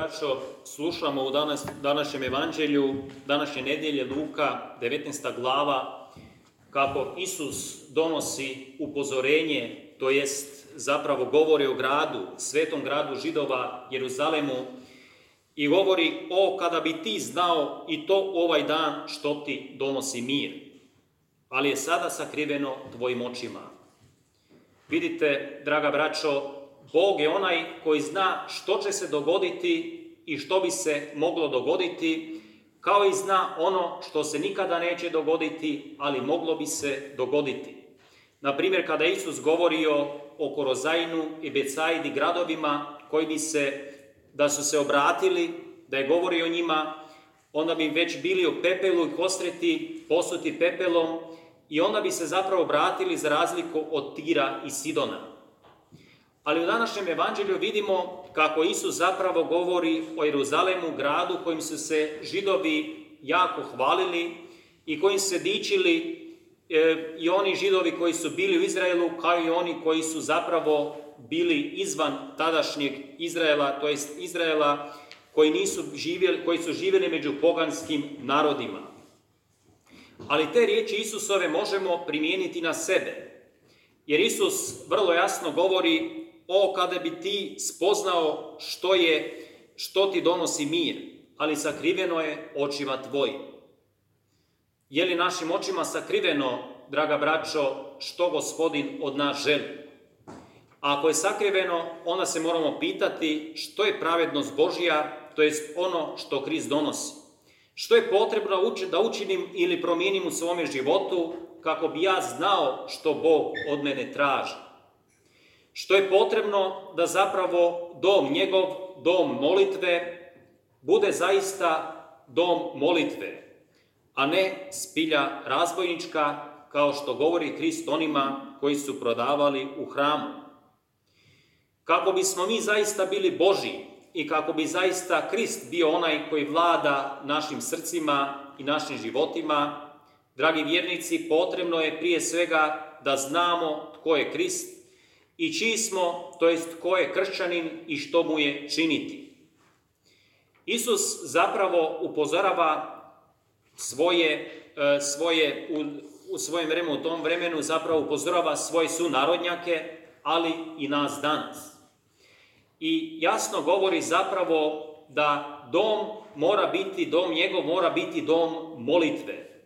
braćo, slušamo u danas, današnjem evanđelju, današnje nedjelje Luka, 19. glava, kako Isus donosi upozorenje, to jest zapravo govori o gradu, svetom gradu židova, Jeruzalemu, i govori o kada bi ti znao i to ovaj dan što ti donosi mir. Ali je sada sakriveno tvojim očima. Vidite, draga braćo, Bog je onaj koji zna što će se dogoditi i što bi se moglo dogoditi, kao i zna ono što se nikada neće dogoditi, ali moglo bi se dogoditi. Na primjer, kada Isus govorio o Korozajnu i Becajdi gradovima koji bi se, da su se obratili, da je govorio o njima, onda bi već bili u pepelu i kostreti, posuti pepelom i onda bi se zapravo obratili za razliku od Tira i Sidona. Ali u današnjem evanđelju vidimo kako Isus zapravo govori o Jeruzalemu, gradu kojim su se židovi jako hvalili i kojim se dičili e, i oni židovi koji su bili u Izraelu, kao i oni koji su zapravo bili izvan tadašnjeg Izraela, to jest Izraela koji, nisu živjeli, koji su živjeli među poganskim narodima. Ali te riječi Isusove možemo primijeniti na sebe. Jer Isus vrlo jasno govori o kada bi ti spoznao što je, što ti donosi mir, ali sakriveno je očima tvojim. Je li našim očima sakriveno, draga braćo, što gospodin od nas želi? A ako je sakriveno, onda se moramo pitati što je pravednost Božja, to jest ono što Krist donosi. Što je potrebno da učinim ili promijenim u svome životu kako bi ja znao što Bog od mene traži što je potrebno da zapravo dom njegov, dom molitve, bude zaista dom molitve, a ne spilja razbojnička, kao što govori Krist onima koji su prodavali u hramu. Kako bismo mi zaista bili Boži i kako bi zaista Krist bio onaj koji vlada našim srcima i našim životima, dragi vjernici, potrebno je prije svega da znamo tko je Krist, i čiji smo, to jest ko je kršćanin i što mu je činiti. Isus zapravo upozorava svoje, e, svoje u, u svojem vremenu, u tom vremenu zapravo upozorava svoje sunarodnjake, ali i nas danas. I jasno govori zapravo da dom mora biti, dom njegov mora biti dom molitve.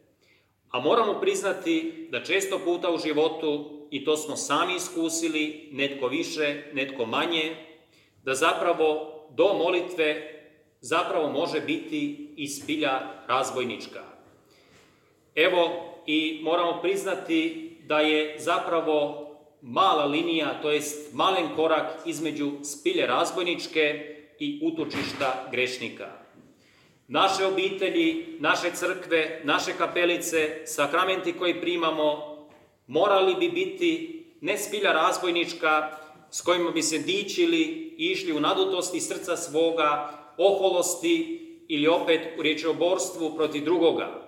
A moramo priznati da često puta u životu i to smo sami iskusili, netko više, netko manje, da zapravo do molitve zapravo može biti i spilja razbojnička. Evo i moramo priznati da je zapravo mala linija, to jest malen korak između spilje razbojničke i utočišta grešnika. Naše obitelji, naše crkve, naše kapelice, sakramenti koji primamo, morali bi biti ne spilja razbojnička s kojima bi se dičili i išli u nadutosti srca svoga, oholosti ili opet u riječoborstvu protiv drugoga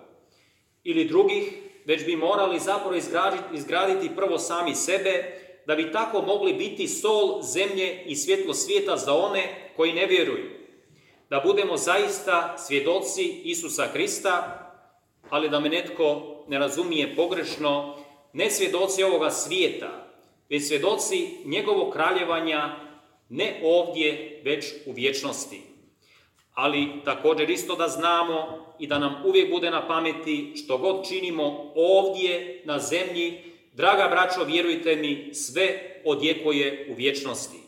ili drugih, već bi morali zapravo izgraditi, izgraditi prvo sami sebe, da bi tako mogli biti sol zemlje i svjetlo svijeta za one koji ne vjeruju. Da budemo zaista svjedoci Isusa Krista, ali da me netko ne razumije pogrešno, ne svjedoci ovoga svijeta, već svjedoci njegovog kraljevanja ne ovdje, već u vječnosti. Ali također isto da znamo i da nam uvijek bude na pameti što god činimo ovdje na zemlji, draga braćo, vjerujte mi, sve odjekuje u vječnosti.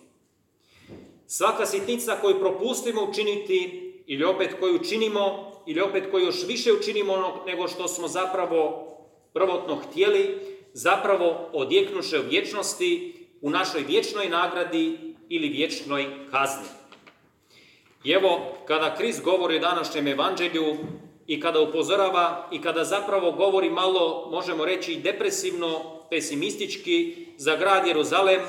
Svaka sitnica koju propustimo učiniti ili opet koju učinimo ili opet koju još više učinimo nego što smo zapravo prvotno htjeli, zapravo odjeknuše u vječnosti u našoj vječnoj nagradi ili vječnoj kazni. I evo, kada Krist govori o današnjem evanđelju i kada upozorava i kada zapravo govori malo, možemo reći, depresivno, pesimistički za grad Jeruzalem,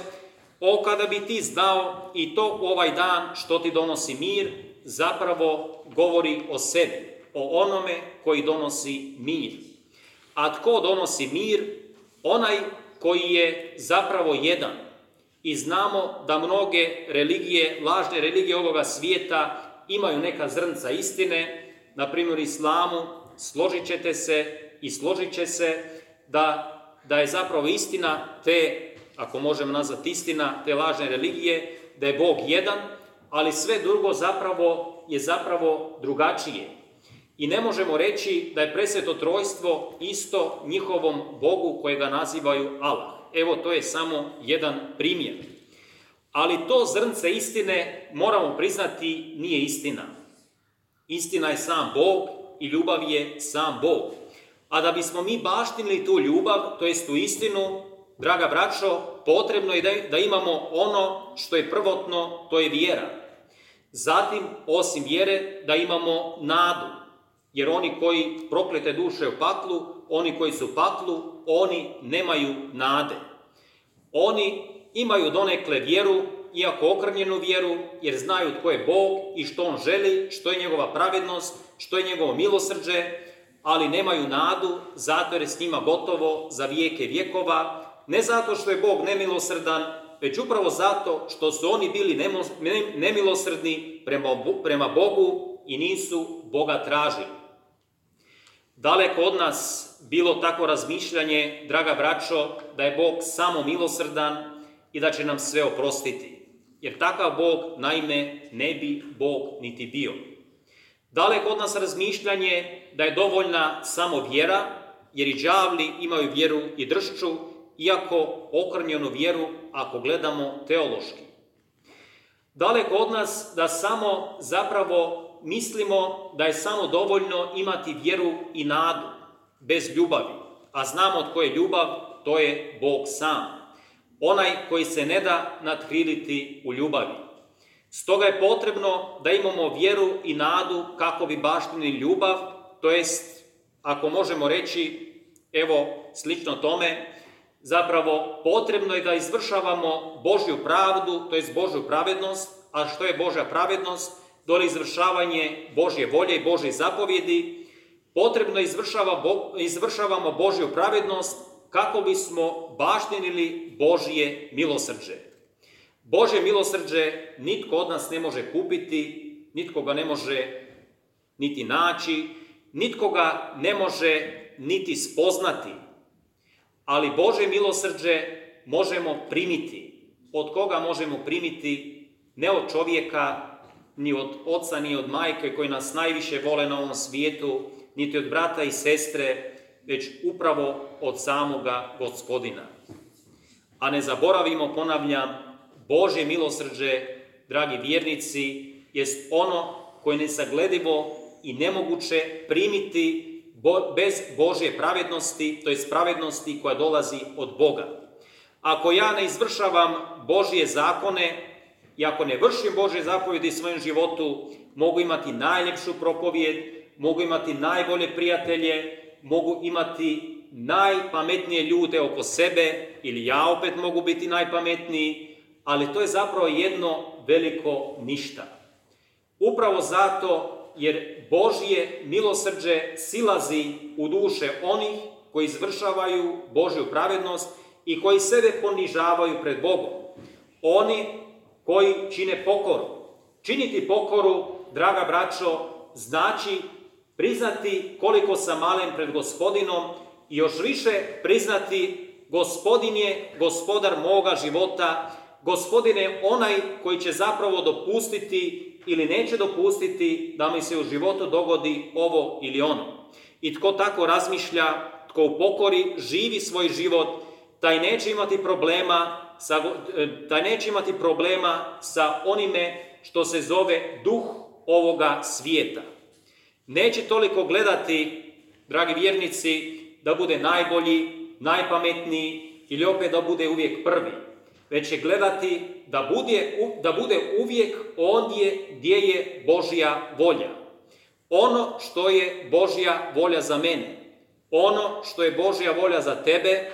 o kada bi ti znao i to ovaj dan što ti donosi mir, zapravo govori o sebi, o onome koji donosi mir. A tko donosi mir? Onaj koji je zapravo jedan. I znamo da mnoge religije, lažne religije ovoga svijeta imaju neka zrnca istine, na primjer islamu, složit ćete se i složit će se da, da je zapravo istina te, ako možemo nazvati istina, te lažne religije, da je Bog jedan, ali sve drugo zapravo je zapravo drugačije. I ne možemo reći da je presveto trojstvo isto njihovom Bogu kojega nazivaju Allah. Evo, to je samo jedan primjer. Ali to zrnce istine, moramo priznati, nije istina. Istina je sam Bog i ljubav je sam Bog. A da bismo mi baštinili tu ljubav, to jest tu istinu, draga braćo, potrebno je da, imamo ono što je prvotno, to je vjera. Zatim, osim vjere, da imamo nadu. Jer oni koji proklete duše u paklu, oni koji su u paklu, oni nemaju nade. Oni imaju donekle vjeru, iako okrnjenu vjeru, jer znaju tko je Bog i što On želi, što je njegova pravednost, što je njegovo milosrđe, ali nemaju nadu, zato jer je s njima gotovo za vijeke vjekova, ne zato što je Bog nemilosrdan, već upravo zato što su oni bili nemilosrdni prema Bogu i nisu Boga tražili. Daleko od nas bilo tako razmišljanje, draga braćo, da je Bog samo milosrdan i da će nam sve oprostiti. Jer takav Bog, naime, ne bi Bog niti bio. Daleko od nas razmišljanje da je dovoljna samo vjera, jer i đavli imaju vjeru i dršću, iako okrnjenu vjeru ako gledamo teološki. Daleko od nas da samo zapravo mislimo da je samo dovoljno imati vjeru i nadu, bez ljubavi. A znamo tko je ljubav, to je Bog sam. Onaj koji se ne da nadhriliti u ljubavi. Stoga je potrebno da imamo vjeru i nadu kako bi baštini ljubav, to jest, ako možemo reći, evo, slično tome, zapravo potrebno je da izvršavamo Božju pravdu, to jest Božju pravednost, a što je Božja pravednost? Dole izvršavanje Božje volje i Božje zapovjedi, potrebno izvršavamo Božju pravednost kako bismo baštinili Božje milosrđe. Bože milosrđe nitko od nas ne može kupiti, nitko ga ne može niti naći, nitko ga ne može niti spoznati. Ali Bože milosrđe možemo primiti. Od koga možemo primiti? Ne od čovjeka, ni od oca, ni od majke koji nas najviše vole na ovom svijetu, niti od brata i sestre, već upravo od samoga gospodina. A ne zaboravimo, ponavljam, Božje milosrđe, dragi vjernici, jest ono koje je nesagledivo i nemoguće primiti bez Božje pravednosti, to je pravednosti koja dolazi od Boga. Ako ja ne izvršavam Božje zakone i ako ne vršim Božje zapovjedi svojom životu, mogu imati najljepšu propovjed, mogu imati najbolje prijatelje, mogu imati najpametnije ljude oko sebe ili ja opet mogu biti najpametniji, ali to je zapravo jedno veliko ništa. Upravo zato jer Božje milosrđe silazi u duše onih koji izvršavaju Božju pravednost i koji sebe ponižavaju pred Bogom. Oni koji čine pokoru. Činiti pokoru, draga braćo, znači priznati koliko sam malen pred gospodinom i još više priznati gospodin je gospodar moga života, gospodin je onaj koji će zapravo dopustiti ili neće dopustiti da mi se u životu dogodi ovo ili ono. I tko tako razmišlja, tko u pokori živi svoj život, taj neće imati problema sa, e, taj neće imati problema sa onime što se zove duh ovoga svijeta. Neće toliko gledati, dragi vjernici, da bude najbolji, najpametniji ili opet da bude uvijek prvi već će gledati da bude, da bude uvijek ondje gdje je Božja volja. Ono što je Božja volja za mene, ono što je Božja volja za tebe,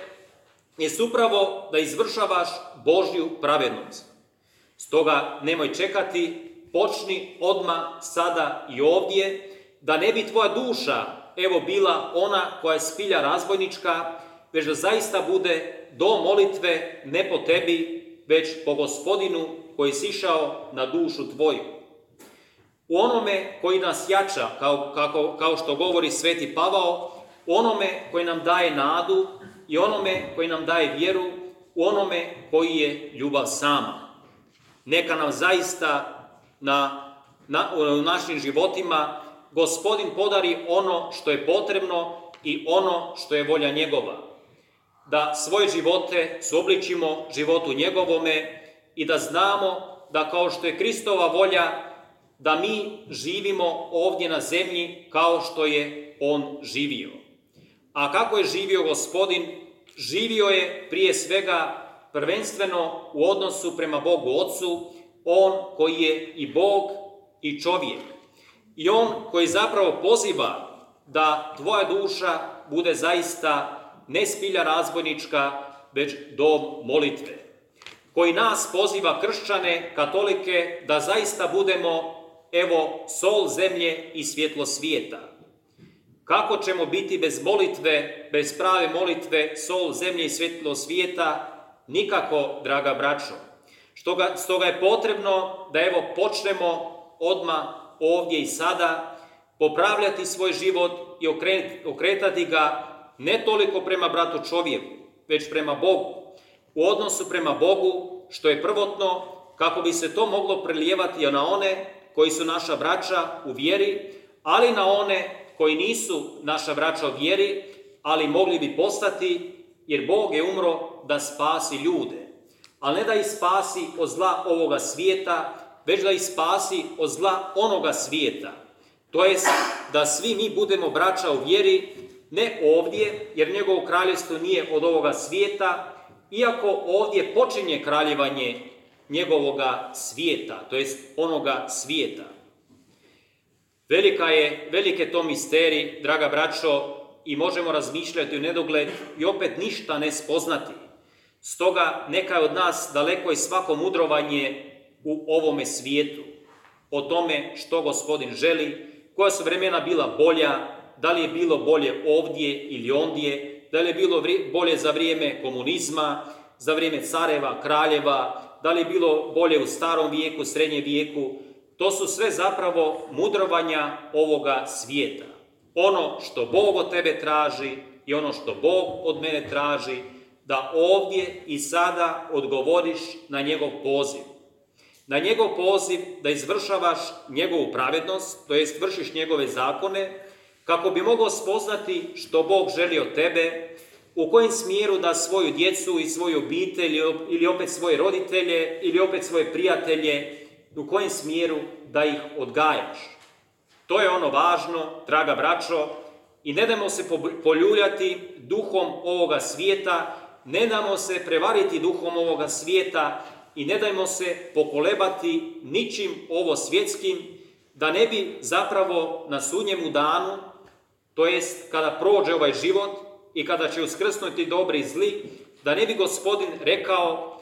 je upravo da izvršavaš Božju pravednost. Stoga nemoj čekati, počni odma sada i ovdje, da ne bi tvoja duša, evo, bila ona koja je spilja razbojnička, već da zaista bude do molitve ne po tebi, već po gospodinu koji si išao na dušu tvoju. u onome koji nas jača, kao, kako, kao što govori Sveti Pavao, u onome koji nam daje nadu i onome koji nam daje vjeru, u onome koji je ljubav sama. Neka nam zaista na, na, u našim životima gospodin podari ono što je potrebno i ono što je volja njegova. Da svoje živote suobličimo životu njegovome i da znamo da kao što je Kristova volja, da mi živimo ovdje na zemlji kao što je On živio. A kako je živio gospodin? Živio je prije svega prvenstveno u odnosu prema Bogu Otcu, On koji je i Bog i čovjek. I On koji zapravo poziva da tvoja duša bude zaista ne spilja razbojnička, već dom molitve. Koji nas poziva kršćane, katolike, da zaista budemo, evo, sol zemlje i svjetlo svijeta. Kako ćemo biti bez molitve, bez prave molitve, sol zemlje i svjetlo svijeta? Nikako, draga braćo. Stoga, je potrebno da evo počnemo odma ovdje i sada popravljati svoj život i okretati ga ne toliko prema bratu čovjeku, već prema Bogu. U odnosu prema Bogu, što je prvotno, kako bi se to moglo prelijevati na one koji su naša braća u vjeri, ali na one koji nisu naša braća vjeri, ali mogli bi postati, jer Bog je umro da spasi ljude. Ali ne da ih spasi od zla ovoga svijeta, već da ih spasi od zla onoga svijeta. To jest da svi mi budemo braća u vjeri, ne ovdje, jer njegovo kraljevstvo nije od ovoga svijeta, iako ovdje počinje kraljevanje njegovoga svijeta, to jest onoga svijeta. Velika je, velike to misteri, draga braćo, i možemo razmišljati u nedogled i opet ništa ne spoznati. Stoga neka je od nas daleko i svako mudrovanje u ovome svijetu, o tome što gospodin želi, koja su vremena bila bolja, da li je bilo bolje ovdje ili ondje, da li je bilo bolje za vrijeme komunizma, za vrijeme careva, kraljeva, da li je bilo bolje u starom vijeku, srednjem vijeku, to su sve zapravo mudrovanja ovoga svijeta. Ono što Bog od tebe traži i ono što Bog od mene traži, da ovdje i sada odgovoriš na njegov poziv. Na njegov poziv da izvršavaš njegovu pravednost, to jest vršiš njegove zakone, kako bi mogao spoznati što Bog želi od tebe, u kojem smjeru da svoju djecu i svoju obitelj ili opet svoje roditelje ili opet svoje prijatelje, u kojem smjeru da ih odgajaš. To je ono važno, draga braćo, i ne damo se poljuljati duhom ovoga svijeta, ne damo se prevariti duhom ovoga svijeta i ne dajmo se pokolebati ničim ovo svjetskim, da ne bi zapravo na sudnjemu danu, to jest kada prođe ovaj život i kada će uskrsnuti dobri i zli, da ne bi gospodin rekao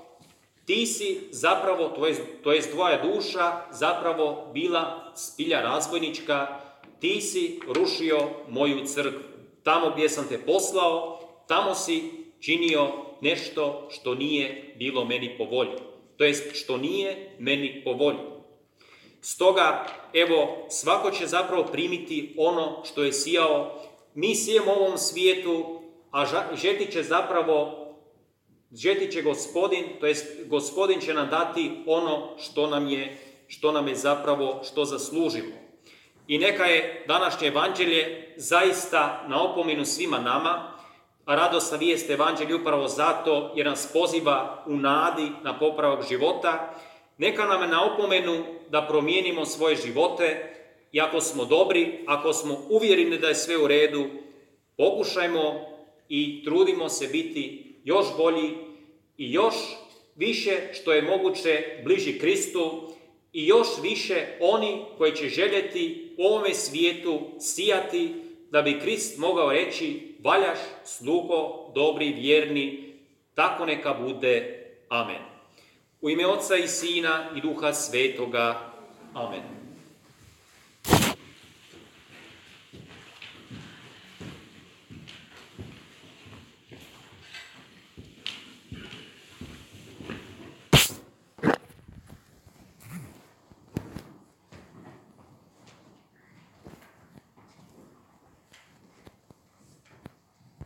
ti si zapravo, to jest, to jest tvoja duša, zapravo bila spilja razbojnička, ti si rušio moju crkvu. Tamo gdje sam te poslao, tamo si činio nešto što nije bilo meni po volji. To jest što nije meni po volji. Stoga, evo, svako će zapravo primiti ono što je sijao. Mi sijemo u ovom svijetu, a žeti će zapravo žeti će gospodin, to jest gospodin će nam dati ono što nam je, što nam je zapravo, što zaslužimo. I neka je današnje evanđelje zaista na opomenu svima nama, a radosna vijest evanđelje upravo zato jer nas poziva u nadi na popravak života, neka nam je na opomenu da promijenimo svoje živote i ako smo dobri, ako smo uvjereni da je sve u redu, pokušajmo i trudimo se biti još bolji i još više što je moguće bliži Kristu i još više oni koji će željeti u ovome svijetu sijati da bi Krist mogao reći valjaš, slugo, dobri, vjerni, tako neka bude. Amen. U ime Oca i Sina i Duha Svetoga. Amen.